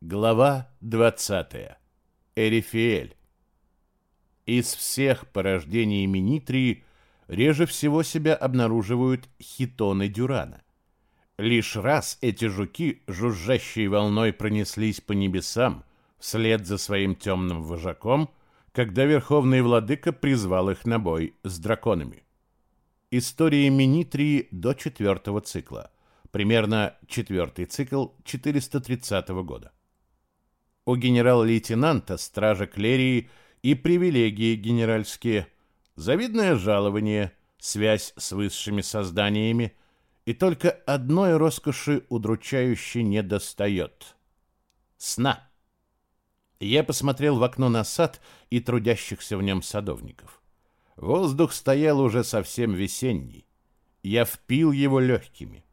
Глава 20. Эрифиэль. Из всех порождений Минитрии реже всего себя обнаруживают хитоны Дюрана. Лишь раз эти жуки, жужжащей волной, пронеслись по небесам вслед за своим темным вожаком, когда Верховный Владыка призвал их на бой с драконами. История Минитрии до четвертого цикла. Примерно четвертый цикл 430 года у генерал-лейтенанта стража Клерии и привилегии генеральские, завидное жалование, связь с высшими созданиями, и только одной роскоши удручающе недостает — сна. Я посмотрел в окно на сад и трудящихся в нем садовников. Воздух стоял уже совсем весенний. Я впил его легкими.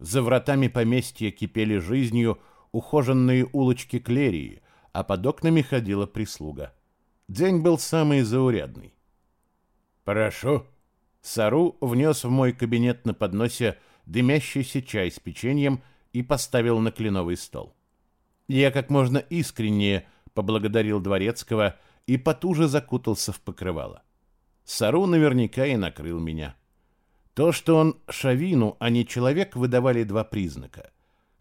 За вратами поместья кипели жизнью ухоженные улочки Клерии, а под окнами ходила прислуга. День был самый заурядный. «Прошу». Сару внес в мой кабинет на подносе дымящийся чай с печеньем и поставил на кленовый стол. Я как можно искреннее поблагодарил Дворецкого и потуже закутался в покрывало. Сару наверняка и накрыл меня. То, что он шавину, а не человек, выдавали два признака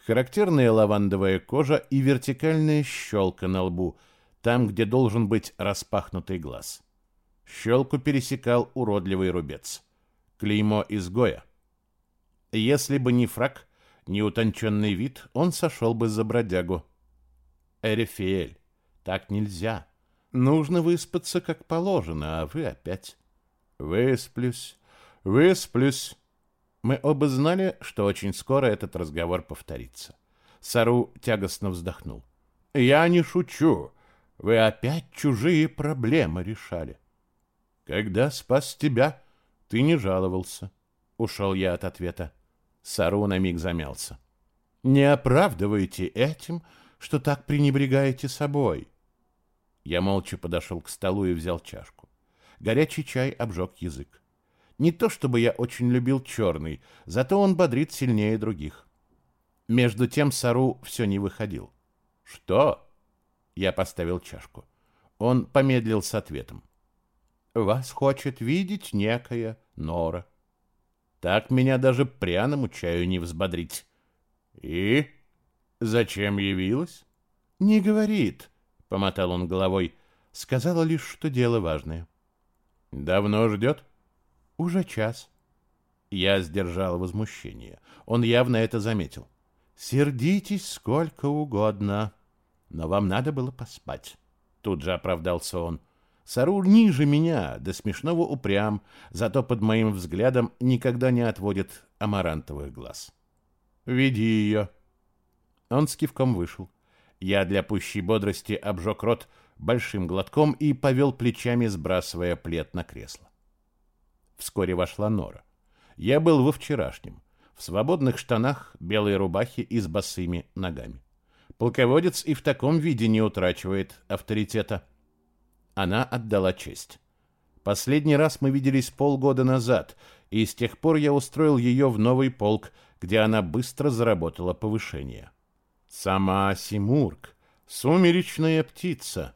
характерная лавандовая кожа и вертикальная щелка на лбу, там, где должен быть распахнутый глаз. Щелку пересекал уродливый рубец. Клеймо изгоя. Если бы не фраг, не утонченный вид, он сошел бы за бродягу. Эрифиэль, так нельзя. Нужно выспаться, как положено, а вы опять. Высплюсь, высплюсь. Мы оба знали, что очень скоро этот разговор повторится. Сару тягостно вздохнул. «Я не шучу. Вы опять чужие проблемы решали. Когда спас тебя, ты не жаловался». Ушел я от ответа. Сару на миг замялся. «Не оправдывайте этим, что так пренебрегаете собой». Я молча подошел к столу и взял чашку. Горячий чай обжег язык. Не то чтобы я очень любил черный, зато он бодрит сильнее других. Между тем Сару все не выходил. «Что?» Я поставил чашку. Он помедлил с ответом. «Вас хочет видеть некая Нора. Так меня даже пряному чаю не взбодрить». «И? Зачем явилась?» «Не говорит», — помотал он головой. «Сказала лишь, что дело важное». «Давно ждет?» Уже час. Я сдержал возмущение. Он явно это заметил. Сердитесь сколько угодно, но вам надо было поспать. Тут же оправдался он. Сарур ниже меня, до смешного упрям, зато под моим взглядом никогда не отводит амарантовых глаз. «Веди ее». Он с кивком вышел. Я для пущей бодрости обжег рот большим глотком и повел плечами, сбрасывая плед на кресло. Вскоре вошла Нора. Я был во вчерашнем, в свободных штанах, белой рубахе и с босыми ногами. Полководец и в таком виде не утрачивает авторитета. Она отдала честь. Последний раз мы виделись полгода назад, и с тех пор я устроил ее в новый полк, где она быстро заработала повышение. Сама Симург, сумеречная птица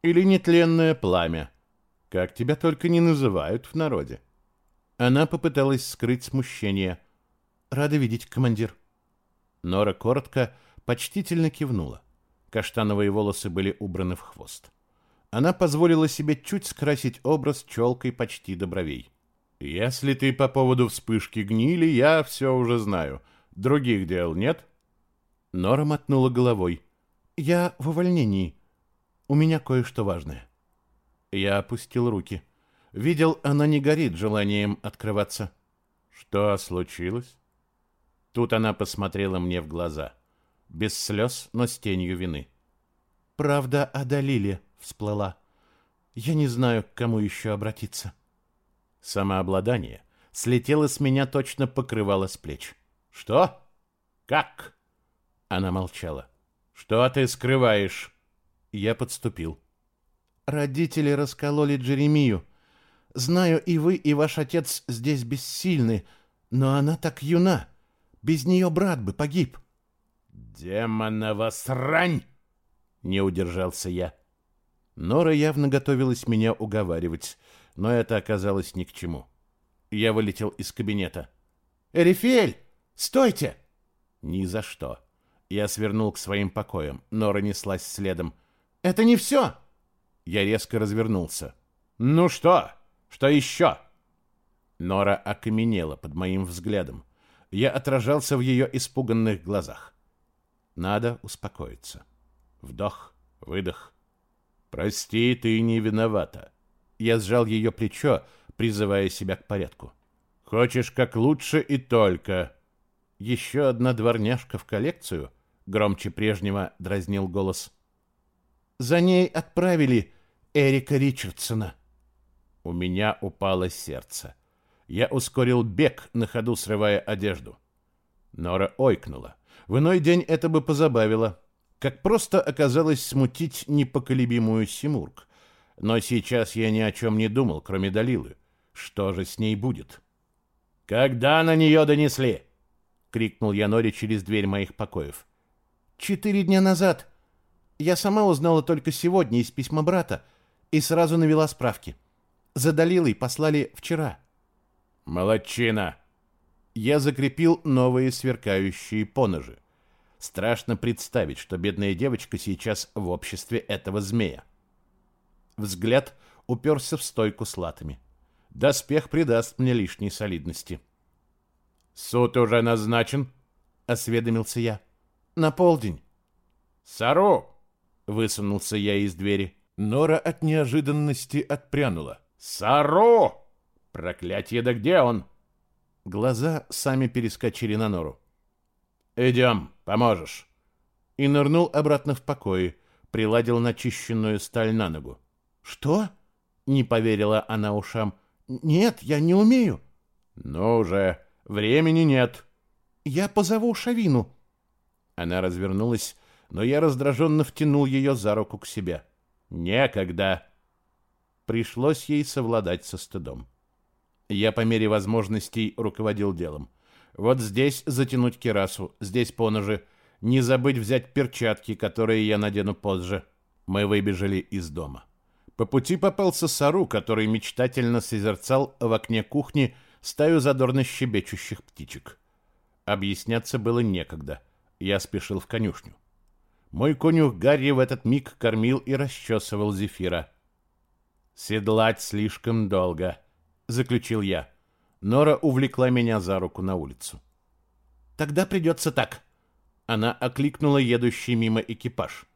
или нетленное пламя, как тебя только не называют в народе. Она попыталась скрыть смущение. «Рада видеть, командир». Нора коротко, почтительно кивнула. Каштановые волосы были убраны в хвост. Она позволила себе чуть скрасить образ челкой почти до бровей. «Если ты по поводу вспышки гнили, я все уже знаю. Других дел нет?» Нора мотнула головой. «Я в увольнении. У меня кое-что важное». Я опустил руки. Видел, она не горит желанием открываться. Что случилось? Тут она посмотрела мне в глаза. Без слез, но с тенью вины. Правда о Далиле всплыла. Я не знаю, к кому еще обратиться. Самообладание слетело с меня, точно покрывало с плеч. Что? Как? Она молчала. Что ты скрываешь? Я подступил. Родители раскололи Джеремию. Знаю, и вы, и ваш отец здесь бессильны, но она так юна. Без нее брат бы погиб. Демонова срань! Не удержался я. Нора явно готовилась меня уговаривать, но это оказалось ни к чему. Я вылетел из кабинета. «Эрифель, стойте!» «Ни за что». Я свернул к своим покоям. Нора неслась следом. «Это не все!» Я резко развернулся. «Ну что? Что еще?» Нора окаменела под моим взглядом. Я отражался в ее испуганных глазах. Надо успокоиться. Вдох, выдох. «Прости, ты не виновата». Я сжал ее плечо, призывая себя к порядку. «Хочешь как лучше и только». «Еще одна дворняжка в коллекцию?» Громче прежнего дразнил голос. «За ней отправили Эрика Ричардсона». У меня упало сердце. Я ускорил бег, на ходу срывая одежду. Нора ойкнула. В иной день это бы позабавило. Как просто оказалось смутить непоколебимую Симург. Но сейчас я ни о чем не думал, кроме Далилы. Что же с ней будет? «Когда на нее донесли?» — крикнул я Норе через дверь моих покоев. «Четыре дня назад. Я сама узнала только сегодня из письма брата и сразу навела справки. За Далилой послали вчера». Молодчина. Я закрепил новые сверкающие поножи. Страшно представить, что бедная девочка сейчас в обществе этого змея. Взгляд уперся в стойку с латами. Доспех придаст мне лишней солидности. «Суд уже назначен?» — осведомился я. «На полдень». «Сару!» — высунулся я из двери. Нора от неожиданности отпрянула. «Сару!» Проклятье, да где он? Глаза сами перескочили на нору. Идем, поможешь. И нырнул обратно в покое, приладил начищенную сталь на ногу. Что? Не поверила она ушам. Нет, я не умею. Ну уже, времени нет. Я позову Шавину. Она развернулась, но я раздраженно втянул ее за руку к себе. Некогда. Пришлось ей совладать со стыдом. Я по мере возможностей руководил делом. Вот здесь затянуть кирасу, здесь поножи. Не забыть взять перчатки, которые я надену позже. Мы выбежали из дома. По пути попался Сару, который мечтательно созерцал в окне кухни стаю задорно щебечущих птичек. Объясняться было некогда. Я спешил в конюшню. Мой конюх Гарри в этот миг кормил и расчесывал зефира. Седлать слишком долго — заключил я. Нора увлекла меня за руку на улицу. Тогда придется так. Она окликнула едущий мимо экипаж.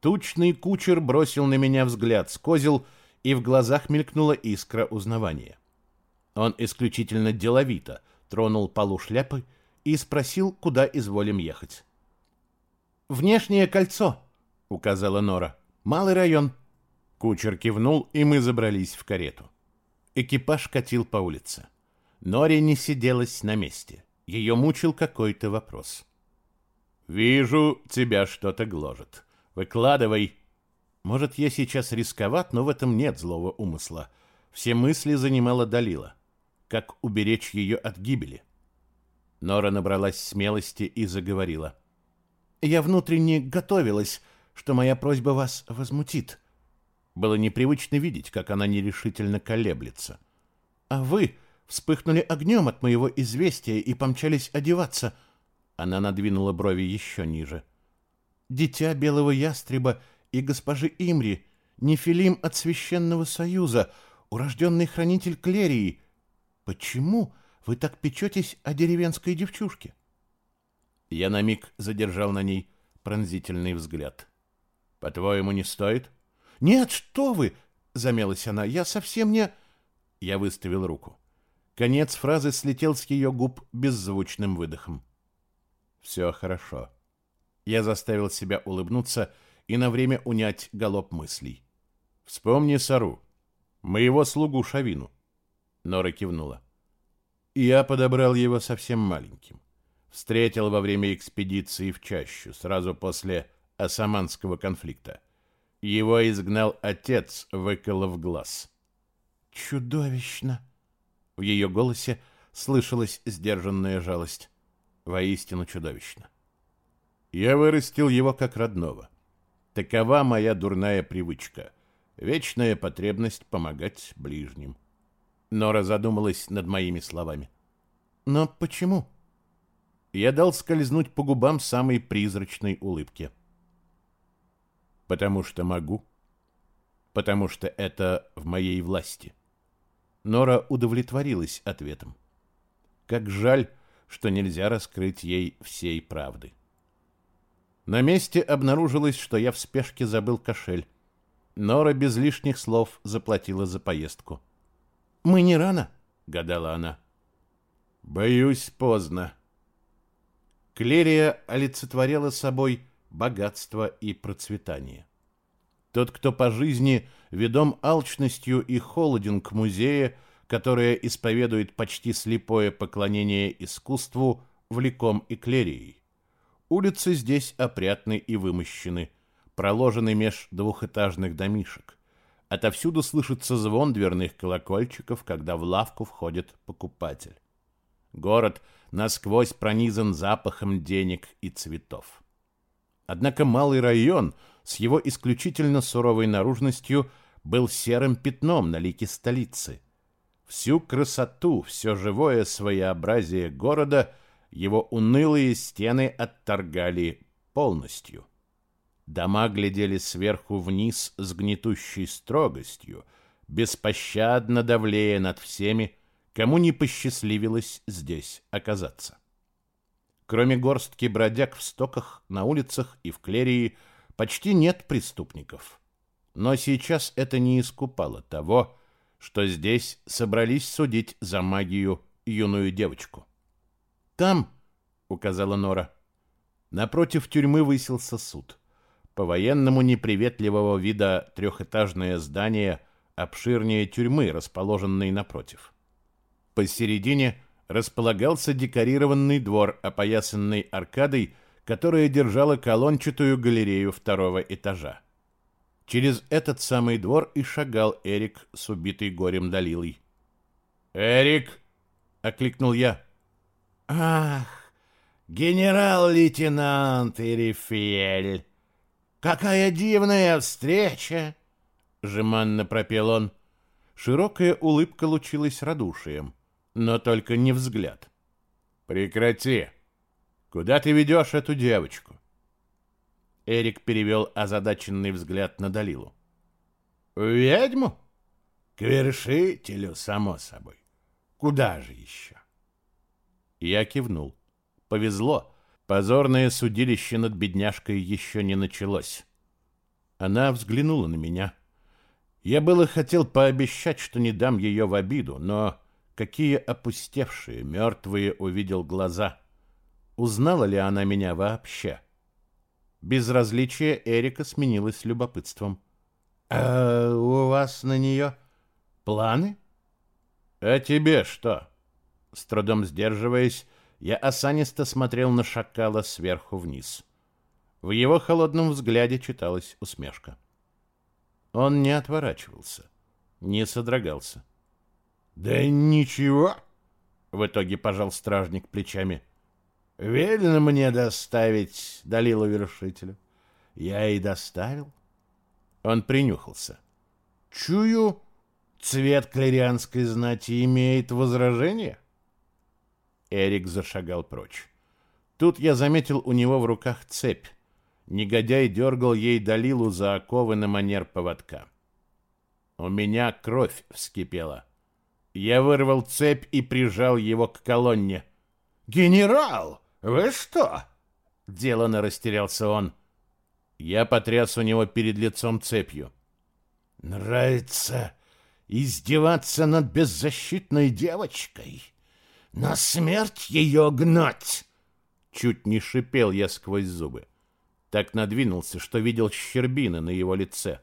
Тучный кучер бросил на меня взгляд с козел, и в глазах мелькнула искра узнавания. Он исключительно деловито тронул полу шляпы и спросил, куда изволим ехать. «Внешнее кольцо», — указала Нора. «Малый район». Кучер кивнул, и мы забрались в карету. Экипаж катил по улице. Нори не сиделась на месте. Ее мучил какой-то вопрос. «Вижу, тебя что-то гложет. Выкладывай». Может, я сейчас рисковат, но в этом нет злого умысла. Все мысли занимала Далила. Как уберечь ее от гибели? Нора набралась смелости и заговорила. «Я внутренне готовилась, что моя просьба вас возмутит. Было непривычно видеть, как она нерешительно колеблется. «А вы вспыхнули огнем от моего известия и помчались одеваться». Она надвинула брови еще ниже. «Дитя белого ястреба и госпожи Имри, нефилим от священного союза, урожденный хранитель Клерии. Почему вы так печетесь о деревенской девчушке?» Я на миг задержал на ней пронзительный взгляд. «По-твоему, не стоит?» «Нет, что вы!» — замялась она. «Я совсем не...» Я выставил руку. Конец фразы слетел с ее губ беззвучным выдохом. «Все хорошо». Я заставил себя улыбнуться и на время унять галоп мыслей. «Вспомни Сару, моего слугу Шавину». Нора кивнула. Я подобрал его совсем маленьким. Встретил во время экспедиции в чащу, сразу после Османского конфликта. Его изгнал отец, выколов глаз. «Чудовищно!» В ее голосе слышалась сдержанная жалость. Воистину чудовищно. Я вырастил его как родного. Такова моя дурная привычка. Вечная потребность помогать ближним. Нора задумалась над моими словами. Но почему? Я дал скользнуть по губам самой призрачной улыбки. Потому что могу. Потому что это в моей власти. Нора удовлетворилась ответом. Как жаль, что нельзя раскрыть ей всей правды. На месте обнаружилось, что я в спешке забыл кошель. Нора без лишних слов заплатила за поездку. «Мы не рано?» — гадала она. «Боюсь, поздно». Клерия олицетворяла собой богатство и процветание. Тот, кто по жизни ведом алчностью и холоден к музею, которое исповедует почти слепое поклонение искусству, влеком и клерией. Улицы здесь опрятны и вымощены, проложены меж двухэтажных домишек. Отовсюду слышится звон дверных колокольчиков, когда в лавку входит покупатель. Город насквозь пронизан запахом денег и цветов. Однако малый район с его исключительно суровой наружностью был серым пятном на лике столицы. Всю красоту, все живое своеобразие города его унылые стены отторгали полностью. Дома глядели сверху вниз с гнетущей строгостью, беспощадно давлея над всеми, кому не посчастливилось здесь оказаться. Кроме горстки бродяг в стоках, на улицах и в клерии, почти нет преступников. Но сейчас это не искупало того, что здесь собрались судить за магию юную девочку. «Там», — указала Нора, — напротив тюрьмы высился суд. По-военному неприветливого вида трехэтажное здание обширнее тюрьмы, расположенной напротив. Посередине располагался декорированный двор, опоясанный аркадой, которая держала колончатую галерею второго этажа. Через этот самый двор и шагал Эрик с убитой горем Далилой. «Эрик!» — окликнул я. Ах, генерал-лейтенант Эрифель, какая дивная встреча! Жеманно пропел он. Широкая улыбка лучилась радушием, но только не взгляд. Прекрати! Куда ты ведешь эту девочку? Эрик перевел озадаченный взгляд на Далилу. «Ведьму? К вершителю, само собой. Куда же еще?» Я кивнул. Повезло. Позорное судилище над бедняжкой еще не началось. Она взглянула на меня. Я было хотел пообещать, что не дам ее в обиду, но какие опустевшие, мертвые увидел глаза. Узнала ли она меня вообще? Безразличие Эрика сменилось любопытством. «А у вас на нее планы?» «А тебе что?» С трудом сдерживаясь, я осанисто смотрел на шакала сверху вниз. В его холодном взгляде читалась усмешка. Он не отворачивался, не содрогался. «Да ничего!» — в итоге пожал стражник плечами. «Велено мне доставить Далилу Вершителю. Я и доставил». Он принюхался. «Чую, цвет клерианской знати имеет возражение?» Эрик зашагал прочь. Тут я заметил у него в руках цепь. Негодяй дергал ей Далилу за оковы на манер поводка. У меня кровь вскипела. Я вырвал цепь и прижал его к колонне. «Генерал, вы что?» Делано растерялся он. Я потряс у него перед лицом цепью. «Нравится издеваться над беззащитной девочкой?» На смерть ее гнать!» Чуть не шипел я сквозь зубы. Так надвинулся, что видел щербины на его лице.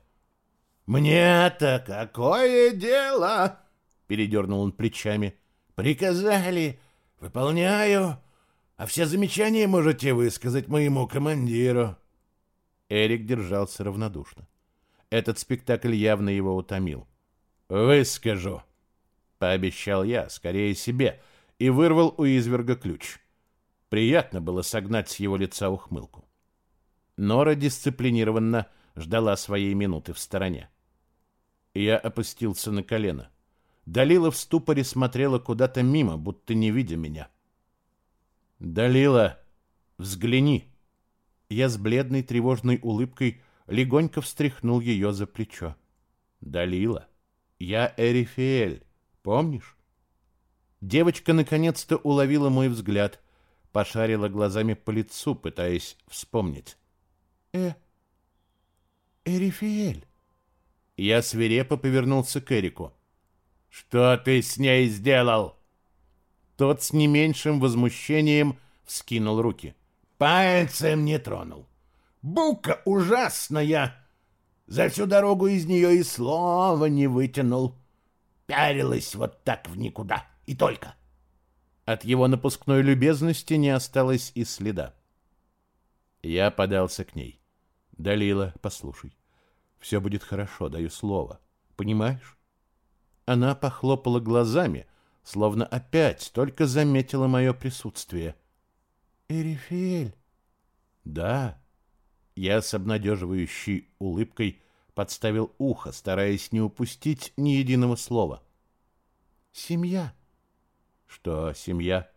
«Мне-то какое дело?» — передернул он плечами. «Приказали, выполняю, а все замечания можете высказать моему командиру». Эрик держался равнодушно. Этот спектакль явно его утомил. «Выскажу», — пообещал я, скорее себе, — и вырвал у изверга ключ. Приятно было согнать с его лица ухмылку. Нора дисциплинированно ждала своей минуты в стороне. Я опустился на колено. Далила в ступоре смотрела куда-то мимо, будто не видя меня. «Далила, взгляни!» Я с бледной тревожной улыбкой легонько встряхнул ее за плечо. «Далила, я Эрифиэль, помнишь?» Девочка наконец-то уловила мой взгляд, пошарила глазами по лицу, пытаясь вспомнить. «Э, Эрифиэль!» Я свирепо повернулся к Эрику. «Что ты с ней сделал?» Тот с не меньшим возмущением вскинул руки. «Пальцем не тронул. Бука ужасная! За всю дорогу из нее и слова не вытянул. Пярилась вот так в никуда, и только». От его напускной любезности не осталось и следа. Я подался к ней. «Далила, послушай, все будет хорошо, даю слово. Понимаешь?» Она похлопала глазами, словно опять только заметила мое присутствие. «Эрифиэль?» «Да». Я с обнадеживающей улыбкой подставил ухо, стараясь не упустить ни единого слова. «Семья». «Что семья?»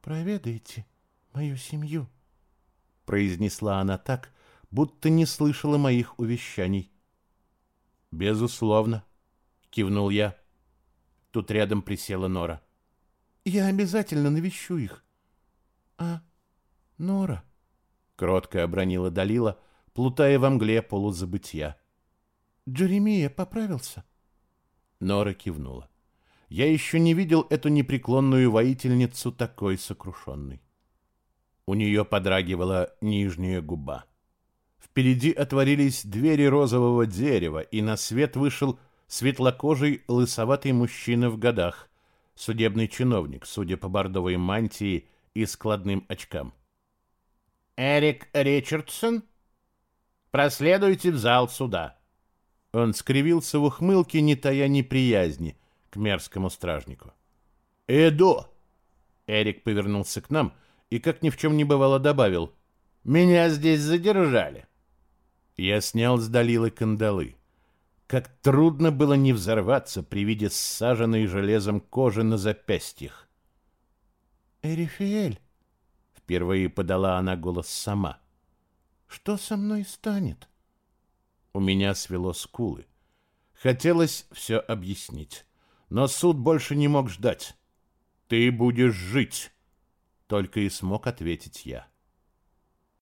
«Проведайте мою семью», — произнесла она так, будто не слышала моих увещаний. «Безусловно», — кивнул я. Тут рядом присела Нора. «Я обязательно навещу их». «А, Нора?» — кротко обронила Далила, плутая во мгле полузабытия. «Джеремия поправился?» Нора кивнула. Я еще не видел эту непреклонную воительницу такой сокрушенной. У нее подрагивала нижняя губа. Впереди отворились двери розового дерева, и на свет вышел светлокожий лысоватый мужчина в годах, судебный чиновник, судя по бордовой мантии и складным очкам. «Эрик Ричардсон? Проследуйте в зал суда». Он скривился в ухмылке, не тая неприязни к мерзкому стражнику. «Эдо!» Эрик повернулся к нам и, как ни в чем не бывало, добавил. «Меня здесь задержали». Я снял с Далилы кандалы. Как трудно было не взорваться при виде ссаженной железом кожи на запястьях. «Эрифиэль», — впервые подала она голос сама, — «что со мной станет?» У меня свело скулы. Хотелось все объяснить, но суд больше не мог ждать. «Ты будешь жить», — только и смог ответить я.